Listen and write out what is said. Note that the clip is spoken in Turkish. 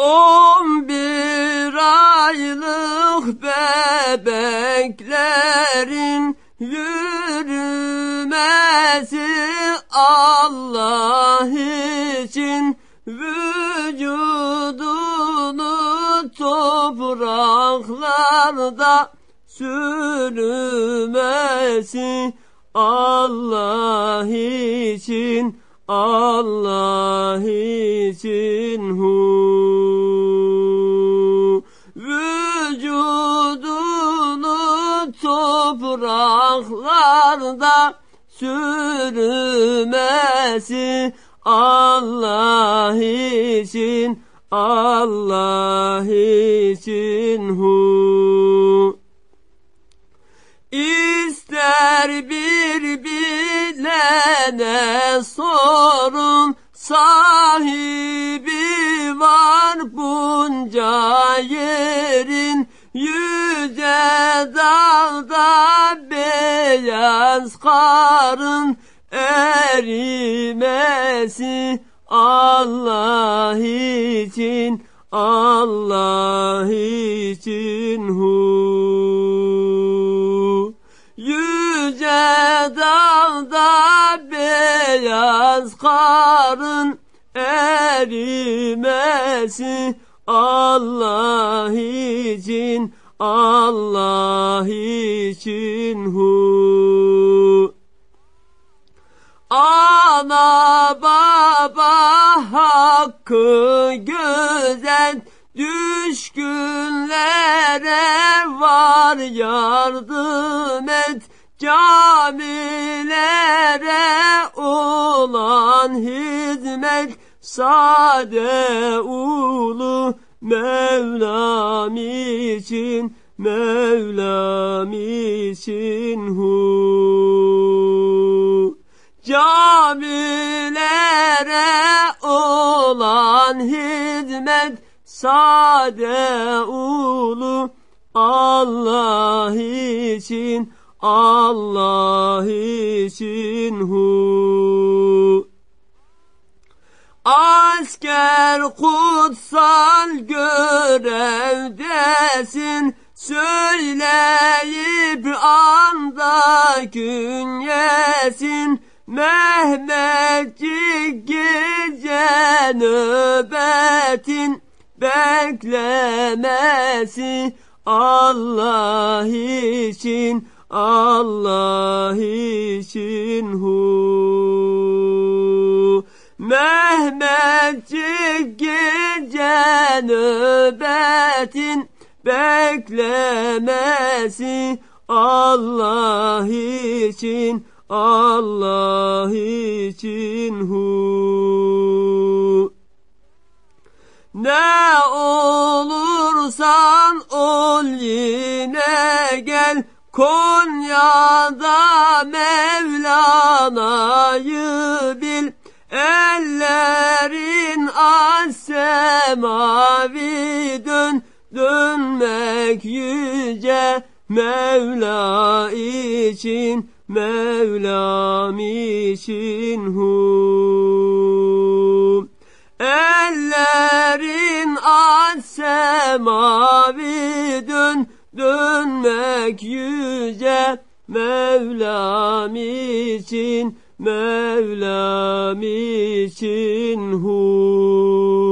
On bir aylık bebeklerin yürümesi Allah için vücudunu topraklarda sürmesi Allah için Allah için. Hu topraklarda sürmesi Allah için Allah için hu. İster bir bilene sorun sahibi var bunca beyaz karın erimesi Allah için Allah için hu. Yüce dağda beyaz karın erimesi Allah için Allah için hu. Ana baba hakkı gözet Düşkünlere var yardım et. Camilere olan hizmet Sade ulu Mevlam için Mevlam için hu. Camilere olan hizmet sade ulu. Allah için Allah için hu Asker kutsal görevdesin. Söyleyip anda künyesin Mehmetçik gece nöbetin beklemesi Allah için Allah için hu Mehmetçik gece nöbetin beklemesi Allah için Allah için hu. Ne olursan ol yine gel Konya'da Mevlana'yı bil Ellerin az semavi dön Dönmek yüce Mevla için Mevlam için hu. Ellerin az semavi dön Dönmek yüce Mevlam için Mevlam için hu